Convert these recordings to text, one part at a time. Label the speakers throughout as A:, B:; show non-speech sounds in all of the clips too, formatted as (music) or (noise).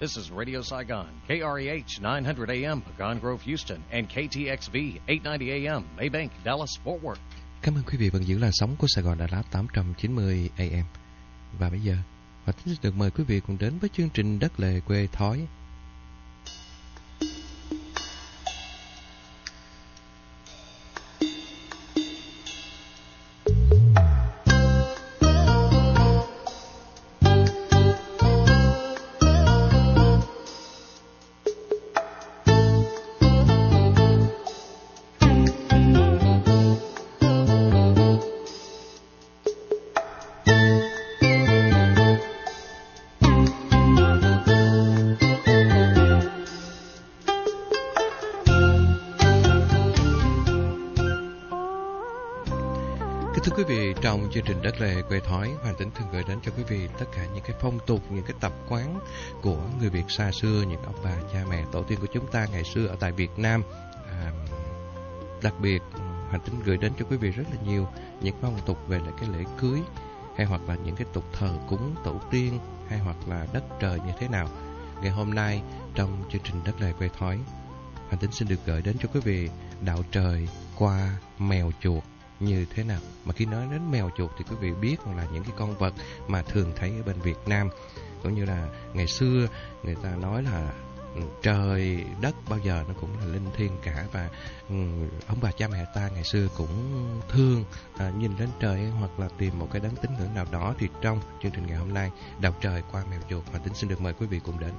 A: This is Radio Saigon, KREH 900 AM, Pagan Grove, Houston, and KTXV 890 AM, Maybank, Dallas, Fort Worth.
B: Cảm ơn quý vị vẫn giữ là sóng của Sài Gòn Đà Lạt 890 AM. Và bây giờ, và Tính được mời quý vị cùng đến với chương trình Đất Lề Quê Thói trong chương trình Đất Lề Quê Thói, Hoàng Tính thường gửi đến cho quý vị tất cả những cái phong tục, những cái tập quán của người Việt xa xưa, những ông bà, cha mẹ, tổ tiên của chúng ta ngày xưa ở tại Việt Nam. À, đặc biệt, Hoàng Tính gửi đến cho quý vị rất là nhiều những phong tục về lại cái lễ cưới, hay hoặc là những cái tục thờ cúng tổ tiên, hay hoặc là đất trời như thế nào. Ngày hôm nay, trong chương trình Đất Lề Quê Thói, Hoàng Tính xin được gửi đến cho quý vị đạo trời qua mèo chuột như thế nào. Mà khi nói đến mèo chuột thì quý vị biết là những cái con vật mà thường thấy ở bên Việt Nam. Cũng như là ngày xưa người ta nói là ừ, trời đất bao giờ nó cũng là linh thiêng cả và ừ, ông bà cha mẹ ta ngày xưa cũng thương à, nhìn lên trời hoặc là tìm một cái đấng tín ngưỡng nào đó thì trong chương trình ngày hôm nay đọc trời qua mèo chuột và tính xin được mời quý vị cùng đến.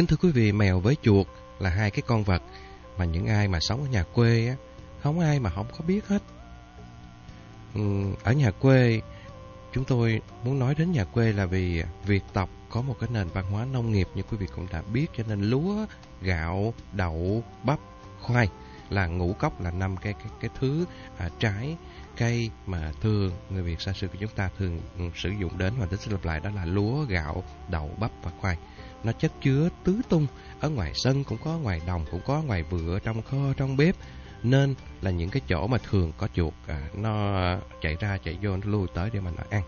B: Kính thưa quý vị, mèo với chuột là hai cái con vật mà những ai mà sống ở nhà quê á, không ai mà không có biết hết. Ừ, ở nhà quê, chúng tôi muốn nói đến nhà quê là vì Việt tộc có một cái nền văn hóa nông nghiệp như quý vị cũng đã biết cho nên lúa, gạo, đậu, bắp, khoai là ngũ cốc là năm cái cái cái thứ à, trái cây mà thường người Việt xa xưa của chúng ta thường sử dụng đến và tính lặp lại đó là lúa, gạo, đậu, bắp và khoai. Nó chất chứa tứ tung, ở ngoài sân cũng có, ngoài đồng cũng có, ngoài vựa, trong kho, trong bếp. Nên là những cái chỗ mà thường có chuột, à, nó chạy ra, chạy vô, nó lui tới để mà nó ăn.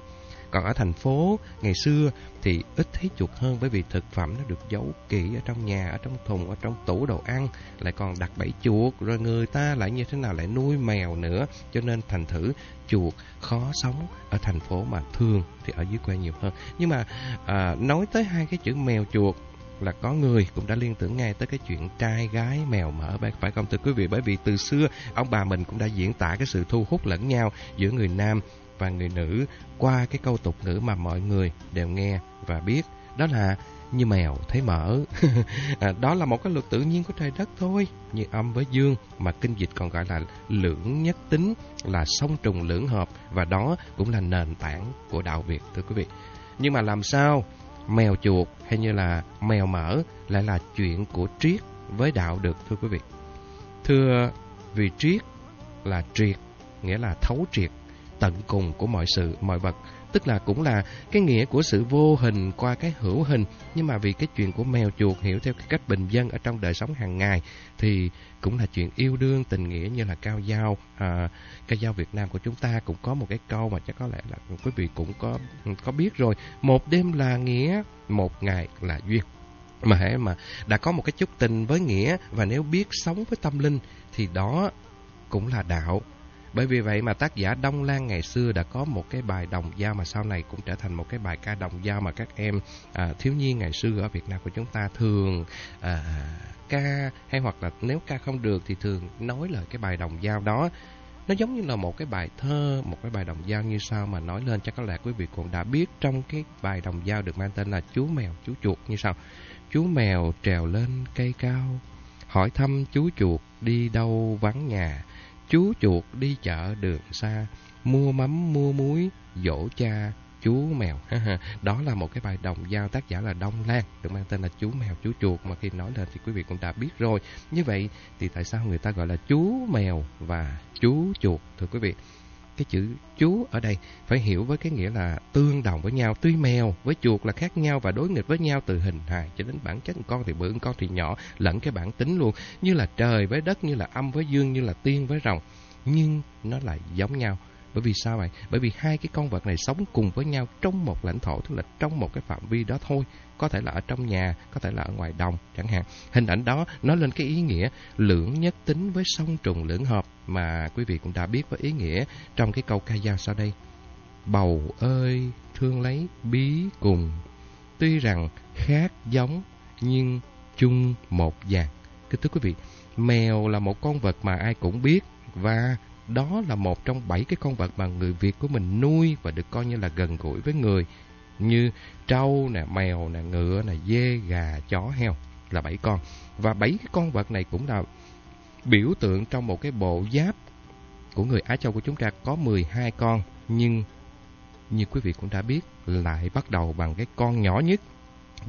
B: Còn ở thành phố, ngày xưa thì ít thấy chuột hơn bởi vì thực phẩm nó được giấu kỹ ở trong nhà, ở trong thùng, ở trong tủ đồ ăn, lại còn đặt bẫy chuột, rồi người ta lại như thế nào lại nuôi mèo nữa, cho nên thành thử chuột khó sống ở thành phố mà thường thì ở dưới quê nhiều hơn. Nhưng mà à, nói tới hai cái chữ mèo chuột là có người cũng đã liên tưởng ngay tới cái chuyện trai gái mèo mở phải không thưa quý vị? Bởi vì từ xưa ông bà mình cũng đã diễn tả cái sự thu hút lẫn nhau giữa người nam và người nữ qua cái câu tục ngữ mà mọi người đều nghe và biết. Đó là như mèo thấy mỡ. (laughs) À, đó là một cái luật tự nhiên của trời đất thôi như âm với dương mà kinh dịch còn gọi là lưỡng nhất tính là song trùng lưỡng hợp và đó cũng là nền tảng của đạo Việt thưa quý vị. Nhưng mà làm sao mèo chuột hay như là mèo mỡ lại là chuyện của triết với đạo được thưa quý vị? Thưa vì triết là triệt nghĩa là thấu triệt tận cùng của mọi sự, mọi vật. Tức là cũng là cái nghĩa của sự vô hình qua cái hữu hình. Nhưng mà vì cái chuyện của mèo chuột hiểu theo cái cách bình dân ở trong đời sống hàng ngày thì cũng là chuyện yêu đương, tình nghĩa như là cao giao. À, cao giao Việt Nam của chúng ta cũng có một cái câu mà chắc có lẽ là quý vị cũng có có biết rồi. Một đêm là nghĩa, một ngày là duyên mà hãy mà đã có một cái chút tình với nghĩa và nếu biết sống với tâm linh thì đó cũng là đạo bởi vì vậy mà tác giả Đông Lan ngày xưa đã có một cái bài đồng dao mà sau này cũng trở thành một cái bài ca đồng dao mà các em à, thiếu nhi ngày xưa ở Việt Nam của chúng ta thường à, ca hay hoặc là nếu ca không được thì thường nói lời cái bài đồng dao đó nó giống như là một cái bài thơ, một cái bài đồng dao như sau mà nói lên chắc có lẽ quý vị cũng đã biết trong cái bài đồng dao được mang tên là Chú Mèo, Chú Chuột như sau. Chú Mèo trèo lên cây cao, hỏi thăm chú chuột đi đâu vắng nhà, Chú chuột đi chợ đường xa, mua mắm mua muối, dỗ cha, chú mèo. Đó là một cái bài đồng giao tác giả là Đông Lan, được mang tên là chú mèo, chú chuột mà khi nói lên thì quý vị cũng đã biết rồi. Như vậy thì tại sao người ta gọi là chú mèo và chú chuột thưa quý vị? Cái chữ chú ở đây phải hiểu với cái nghĩa là tương đồng với nhau. Tuy mèo với chuột là khác nhau và đối nghịch với nhau từ hình hài cho đến bản chất con thì bự, con thì nhỏ, lẫn cái bản tính luôn. Như là trời với đất, như là âm với dương, như là tiên với rồng. Nhưng nó lại giống nhau. Bởi vì sao vậy? Bởi vì hai cái con vật này sống cùng với nhau trong một lãnh thổ, tức là trong một cái phạm vi đó thôi. Có thể là ở trong nhà, có thể là ở ngoài đồng chẳng hạn. Hình ảnh đó nói lên cái ý nghĩa lưỡng nhất tính với song trùng lưỡng hợp mà quý vị cũng đã biết với ý nghĩa trong cái câu ca dao sau đây. Bầu ơi, thương lấy bí cùng. Tuy rằng khác giống nhưng chung một dạng. Kính thưa quý vị, mèo là một con vật mà ai cũng biết và đó là một trong bảy cái con vật mà người Việt của mình nuôi và được coi như là gần gũi với người như trâu nè, mèo nè, ngựa nè, dê, gà, chó, heo là bảy con. Và bảy cái con vật này cũng là biểu tượng trong một cái bộ giáp của người Á Châu của chúng ta. Có 12 con nhưng như quý vị cũng đã biết lại bắt đầu bằng cái con nhỏ nhất.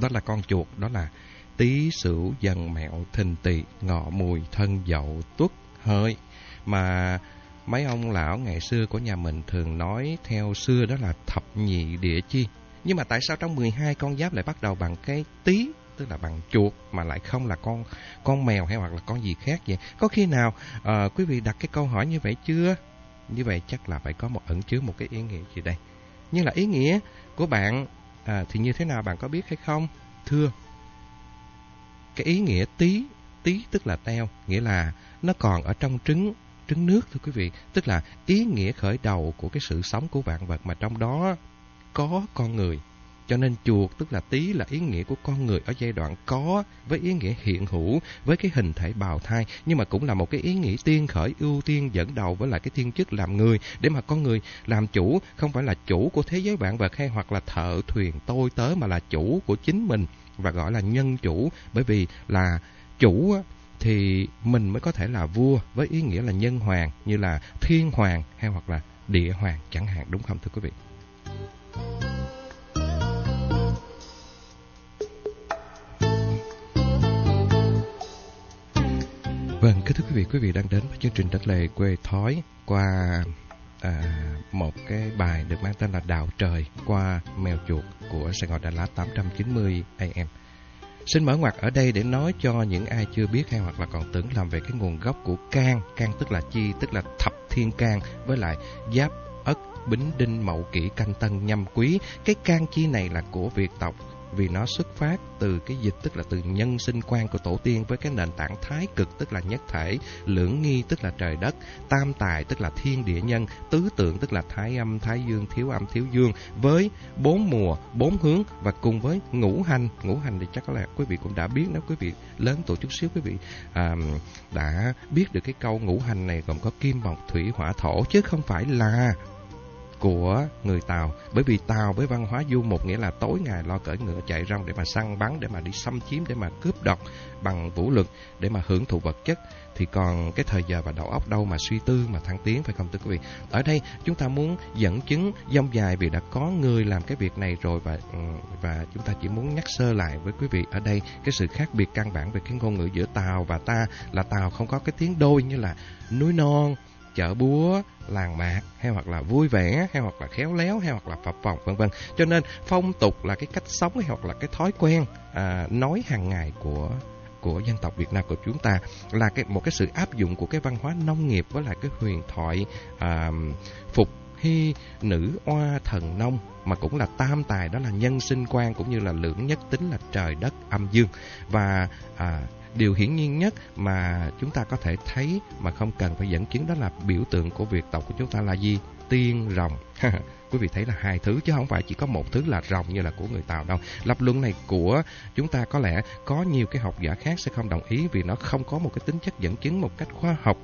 B: Đó là con chuột đó là tí sửu dần mẹo thìn tỵ ngọ mùi thân dậu tuất hơi. Mà mấy ông lão ngày xưa của nhà mình thường nói theo xưa đó là thập nhị địa chi. Nhưng mà tại sao trong 12 con giáp lại bắt đầu bằng cái tí, tức là bằng chuột mà lại không là con con mèo hay hoặc là con gì khác vậy? Có khi nào uh, quý vị đặt cái câu hỏi như vậy chưa? Như vậy chắc là phải có một ẩn chứa một cái ý nghĩa gì đây. Nhưng là ý nghĩa của bạn à, thì như thế nào bạn có biết hay không? Thưa, cái ý nghĩa tí, tí tức là teo, nghĩa là nó còn ở trong trứng trứng nước thưa quý vị, tức là ý nghĩa khởi đầu của cái sự sống của vạn vật mà trong đó có con người. Cho nên chuột tức là tí là ý nghĩa của con người ở giai đoạn có với ý nghĩa hiện hữu với cái hình thể bào thai. Nhưng mà cũng là một cái ý nghĩa tiên khởi ưu tiên dẫn đầu với lại cái thiên chức làm người. Để mà con người làm chủ không phải là chủ của thế giới vạn vật hay hoặc là thợ thuyền tôi tớ mà là chủ của chính mình và gọi là nhân chủ. Bởi vì là chủ thì mình mới có thể là vua với ý nghĩa là nhân hoàng như là thiên hoàng hay hoặc là địa hoàng chẳng hạn đúng không thưa quý vị? Vâng, kính thưa quý vị, quý vị đang đến với chương trình đất lệ quê thói qua à, một cái bài được mang tên là Đạo Trời qua Mèo Chuột của Sài Gòn Đà Lạt 890 AM. Xin mở ngoặt ở đây để nói cho những ai chưa biết hay hoặc là còn tưởng làm về cái nguồn gốc của can. Can tức là chi? Tức là thập thiên can, với lại giáp ất, bính đinh, mậu kỷ, canh tân, nhâm quý. Cái can chi này là của Việt tộc vì nó xuất phát từ cái dịch tức là từ nhân sinh quan của tổ tiên với cái nền tảng thái cực tức là nhất thể, lưỡng nghi tức là trời đất, tam tài tức là thiên địa nhân, tứ tượng tức là thái âm, thái dương, thiếu âm, thiếu dương với bốn mùa, bốn hướng và cùng với ngũ hành. Ngũ hành thì chắc là quý vị cũng đã biết nếu quý vị lớn tuổi chút xíu quý vị à, đã biết được cái câu ngũ hành này gồm có kim, mộc, thủy, hỏa, thổ chứ không phải là của người Tàu. Bởi vì Tàu với văn hóa du mục nghĩa là tối ngày lo cởi ngựa chạy rong để mà săn bắn, để mà đi xâm chiếm, để mà cướp đoạt bằng vũ lực, để mà hưởng thụ vật chất. Thì còn cái thời giờ và đầu óc đâu mà suy tư, mà thăng tiến phải không thưa quý vị? Ở đây, chúng ta muốn dẫn chứng dông dài vì đã có người làm cái việc này rồi và ừ, và chúng ta chỉ muốn nhắc sơ lại với quý vị ở đây cái sự khác biệt căn bản về cái ngôn ngữ giữa Tàu và ta là Tàu không có cái tiếng đôi như là núi non chợ búa, làng mạc hay hoặc là vui vẻ hay hoặc là khéo léo hay hoặc là phập phồng vân vân. Cho nên phong tục là cái cách sống hay hoặc là cái thói quen à, nói hàng ngày của của dân tộc Việt Nam của chúng ta là cái một cái sự áp dụng của cái văn hóa nông nghiệp với lại cái huyền thoại à, phục hy nữ oa thần nông mà cũng là tam tài đó là nhân sinh quan cũng như là lưỡng nhất tính là trời đất âm dương và à, Điều hiển nhiên nhất mà chúng ta có thể thấy mà không cần phải dẫn chứng đó là biểu tượng của Việt tộc của chúng ta là gì? Tiên rồng. Quý vị thấy là hai thứ chứ không phải chỉ có một thứ là rồng như là của người Tàu đâu. Lập luận này của chúng ta có lẽ có nhiều cái học giả khác sẽ không đồng ý vì nó không có một cái tính chất dẫn chứng một cách khoa học.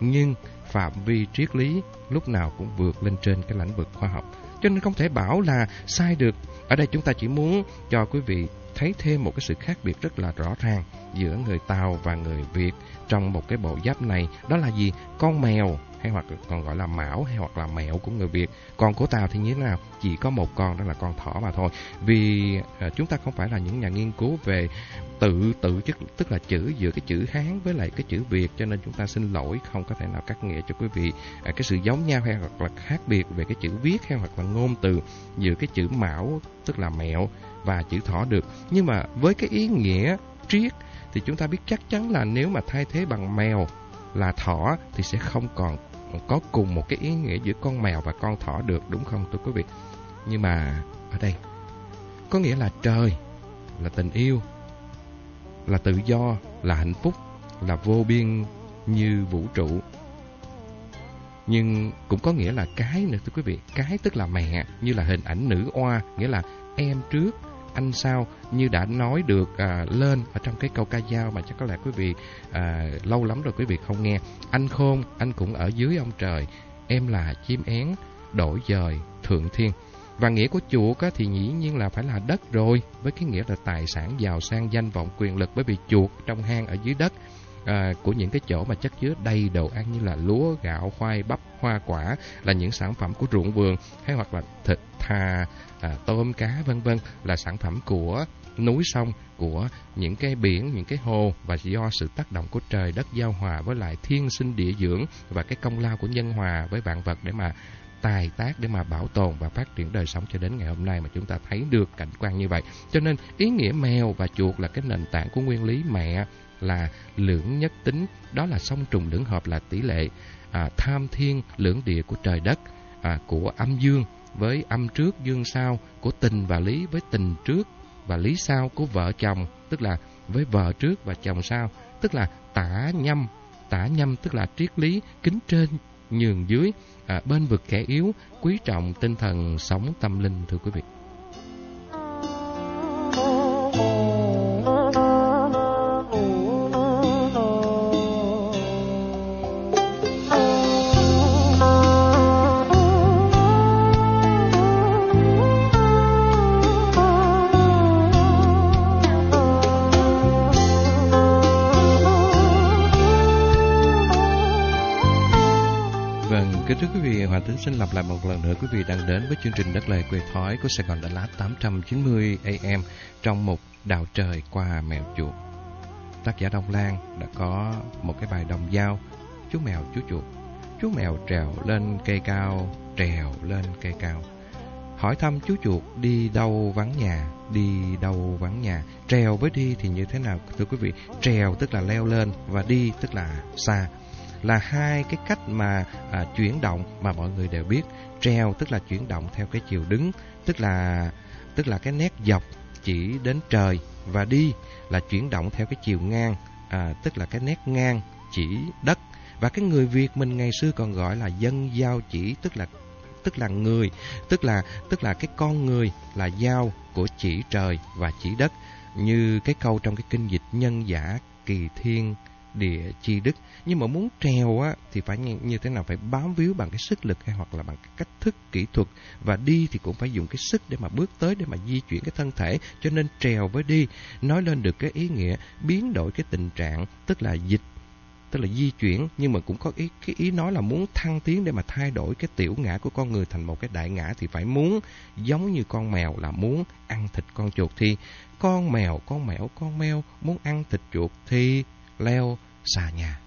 B: Nhưng phạm vi triết lý lúc nào cũng vượt lên trên cái lĩnh vực khoa học. Cho nên không thể bảo là sai được. Ở đây chúng ta chỉ muốn cho quý vị thấy thêm một cái sự khác biệt rất là rõ ràng giữa người Tàu và người Việt trong một cái bộ giáp này. Đó là gì? Con mèo hay hoặc còn gọi là mão hay hoặc là mẹo của người Việt. Còn của Tàu thì như thế nào? Chỉ có một con đó là con thỏ mà thôi. Vì à, chúng ta không phải là những nhà nghiên cứu về tự tự chức tức là chữ giữa cái chữ Hán với lại cái chữ Việt cho nên chúng ta xin lỗi không có thể nào cắt nghĩa cho quý vị à, cái sự giống nhau hay hoặc là khác biệt về cái chữ viết hay hoặc là ngôn từ giữa cái chữ mão tức là mẹo và chữ thỏ được. Nhưng mà với cái ý nghĩa triết thì chúng ta biết chắc chắn là nếu mà thay thế bằng mèo là thỏ thì sẽ không còn có cùng một cái ý nghĩa giữa con mèo và con thỏ được đúng không thưa quý vị? Nhưng mà ở đây có nghĩa là trời, là tình yêu, là tự do, là hạnh phúc, là vô biên như vũ trụ. Nhưng cũng có nghĩa là cái nữa thưa quý vị, cái tức là mẹ, như là hình ảnh nữ oa, nghĩa là em trước, anh sao như đã nói được à, lên ở trong cái câu ca dao mà chắc có lẽ quý vị à, lâu lắm rồi quý vị không nghe. Anh khôn anh cũng ở dưới ông trời. Em là chim én đổi dời thượng thiên. Và nghĩa của chuột á, thì dĩ nhiên là phải là đất rồi với cái nghĩa là tài sản giàu sang danh vọng quyền lực. Bởi vì chuột trong hang ở dưới đất à, của những cái chỗ mà chất chứa đầy đồ ăn như là lúa, gạo, khoai, bắp, hoa quả là những sản phẩm của ruộng vườn hay hoặc là thịt, thà, à, tôm, cá vân vân là sản phẩm của núi sông của những cái biển, những cái hồ và do sự tác động của trời đất giao hòa với lại thiên sinh địa dưỡng và cái công lao của nhân hòa với vạn vật để mà tài tác để mà bảo tồn và phát triển đời sống cho đến ngày hôm nay mà chúng ta thấy được cảnh quan như vậy. Cho nên ý nghĩa mèo và chuột là cái nền tảng của nguyên lý mẹ là lưỡng nhất tính, đó là song trùng lưỡng hợp là tỷ lệ à, tham thiên lưỡng địa của trời đất, à, của âm dương với âm trước dương sau, của tình và lý với tình trước và lý sau của vợ chồng, tức là với vợ trước và chồng sau, tức là tả nhâm, tả nhâm tức là triết lý kính trên nhường dưới, à, bên vực kẻ yếu, quý trọng tinh thần sống tâm linh thưa quý vị. Vị đang đến với chương trình Đất lời Quê Thói của Sài Gòn Đà Lạt 890 AM trong một đào trời qua mèo chuột. Tác giả Đông Lan đã có một cái bài đồng dao Chú mèo chú chuột. Chú mèo trèo lên cây cao, trèo lên cây cao. Hỏi thăm chú chuột đi đâu vắng nhà, đi đâu vắng nhà. Trèo với đi thì như thế nào thưa quý vị? Trèo tức là leo lên và đi tức là xa là hai cái cách mà à, chuyển động mà mọi người đều biết. Treo tức là chuyển động theo cái chiều đứng, tức là tức là cái nét dọc chỉ đến trời và đi là chuyển động theo cái chiều ngang, à, tức là cái nét ngang chỉ đất. Và cái người Việt mình ngày xưa còn gọi là dân giao chỉ, tức là tức là người, tức là tức là cái con người là giao của chỉ trời và chỉ đất. Như cái câu trong cái kinh dịch nhân giả kỳ thiên địa chi đức. Nhưng mà muốn trèo á thì phải như, như thế nào? Phải bám víu bằng cái sức lực hay hoặc là bằng cái cách thức kỹ thuật. Và đi thì cũng phải dùng cái sức để mà bước tới để mà di chuyển cái thân thể. Cho nên trèo với đi nói lên được cái ý nghĩa biến đổi cái tình trạng tức là dịch tức là di chuyển. Nhưng mà cũng có ý cái ý nói là muốn thăng tiến để mà thay đổi cái tiểu ngã của con người thành một cái đại ngã thì phải muốn giống như con mèo là muốn ăn thịt con chuột. Thì con mèo con mèo con mèo muốn ăn thịt chuột thì leo xa nhà.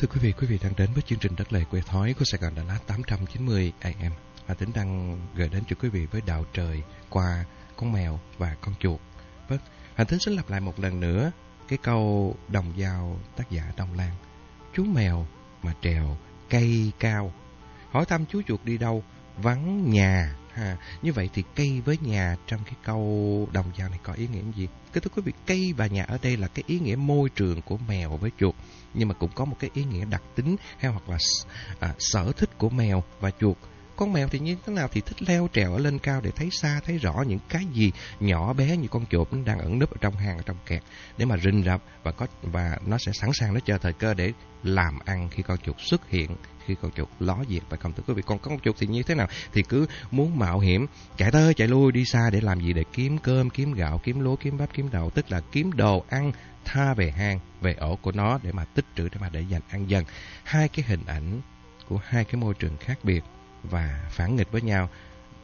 B: Thưa quý vị quý vị đang đến với chương trình Đất Lệ Quê Thói của Sài Gòn Đà Lạt 890 AM. Hà Tĩnh đang gửi đến cho quý vị với đạo trời qua con mèo và con chuột. Vâng, Hà Tĩnh xin lặp lại một lần nữa cái câu đồng dao tác giả Đông Lan. Chú mèo mà trèo cây cao. Hỏi thăm chú chuột đi đâu? Vắng nhà Ha, như vậy thì cây với nhà trong cái câu đồng dao này có ý nghĩa gì? Kính thưa quý vị, cây và nhà ở đây là cái ý nghĩa môi trường của mèo với chuột, nhưng mà cũng có một cái ý nghĩa đặc tính hay hoặc là à, sở thích của mèo và chuột. Con mèo thì như thế nào thì thích leo trèo ở lên cao để thấy xa, thấy rõ những cái gì nhỏ bé như con chuột nó đang ẩn nấp ở trong hang, ở trong kẹt để mà rình rập và có và nó sẽ sẵn sàng nó chờ thời cơ để làm ăn khi con chuột xuất hiện khi con chuột ló diệt phải không, thưa quý vị, con con chuột thì như thế nào? Thì cứ muốn mạo hiểm chạy tới chạy lui đi xa để làm gì? Để kiếm cơm, kiếm gạo, kiếm lúa, kiếm bắp, kiếm đậu, tức là kiếm đồ ăn tha về hang, về ổ của nó để mà tích trữ, để mà để dành ăn dần. Hai cái hình ảnh của hai cái môi trường khác biệt và phản nghịch với nhau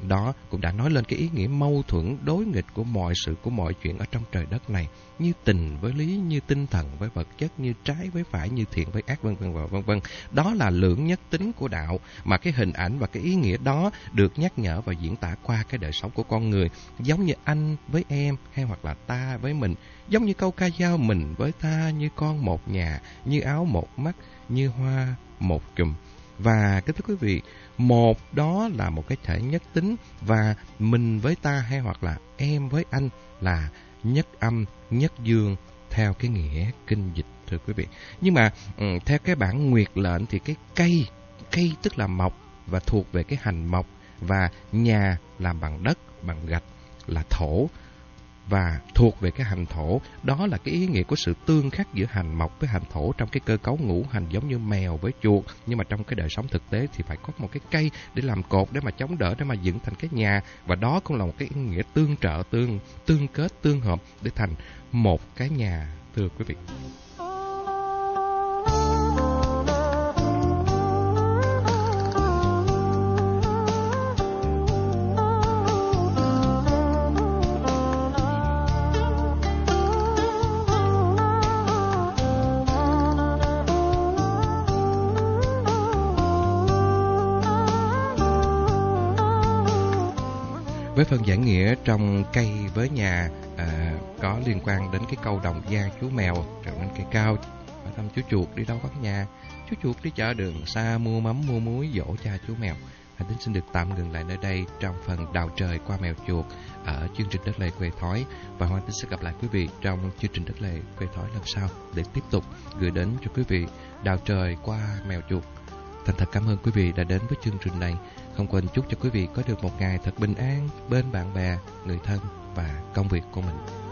B: đó cũng đã nói lên cái ý nghĩa mâu thuẫn, đối nghịch của mọi sự, của mọi chuyện ở trong trời đất này, như tình với lý, như tinh thần với vật chất, như trái với phải, như thiện với ác, vân vân và vân vân. Đó là lưỡng nhất tính của đạo, mà cái hình ảnh và cái ý nghĩa đó được nhắc nhở và diễn tả qua cái đời sống của con người, giống như anh với em, hay hoặc là ta với mình, giống như câu ca dao mình với ta như con một nhà, như áo một mắt, như hoa một chùm và kính thưa quý vị, một đó là một cái thể nhất tính và mình với ta hay hoặc là em với anh là nhất âm, nhất dương theo cái nghĩa kinh dịch thưa quý vị. Nhưng mà ừ, theo cái bản nguyệt lệnh thì cái cây, cây tức là mộc và thuộc về cái hành mộc và nhà làm bằng đất, bằng gạch là thổ và thuộc về cái hành thổ. Đó là cái ý nghĩa của sự tương khắc giữa hành mộc với hành thổ trong cái cơ cấu ngũ hành giống như mèo với chuột. Nhưng mà trong cái đời sống thực tế thì phải có một cái cây để làm cột để mà chống đỡ để mà dựng thành cái nhà. Và đó cũng là một cái ý nghĩa tương trợ, tương tương kết, tương hợp để thành một cái nhà thưa quý vị. Phần giải nghĩa trong cây với nhà à, có liên quan đến cái câu đồng gia chú mèo trồng lên cây cao hỏi thăm chú chuột đi đâu vắng nhà chú chuột đi chợ đường xa mua mắm mua muối dỗ cha chú mèo Hành tính xin được tạm ngừng lại nơi đây trong phần đào trời qua mèo chuột ở chương trình Đất Lệ Quê Thói và Hoàng Tính sẽ gặp lại quý vị trong chương trình Đất Lệ Quê Thói lần sau để tiếp tục gửi đến cho quý vị đào trời qua mèo chuột. Thành thật cảm ơn quý vị đã đến với chương trình này. Không quên chúc cho quý vị có được một ngày thật bình an bên bạn bè, người thân và công việc của mình.